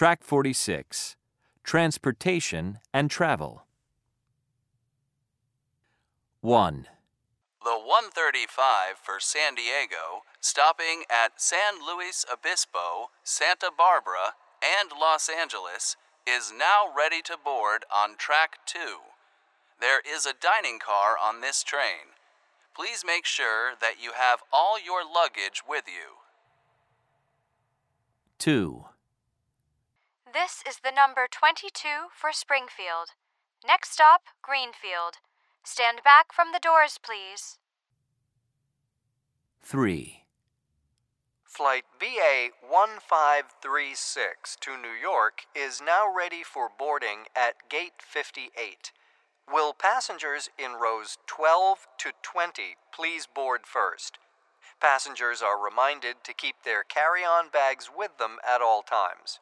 Track 46 Transportation and Travel. 1. The 135 for San Diego, stopping at San Luis Obispo, Santa Barbara, and Los Angeles, is now ready to board on track 2. There is a dining car on this train. Please make sure that you have all your luggage with you. 2. This is the number 22 for Springfield. Next stop, Greenfield. Stand back from the doors, please. 3. Flight BA 1536 to New York is now ready for boarding at Gate 58. Will passengers in rows 12 to 20 please board first? Passengers are reminded to keep their carry on bags with them at all times.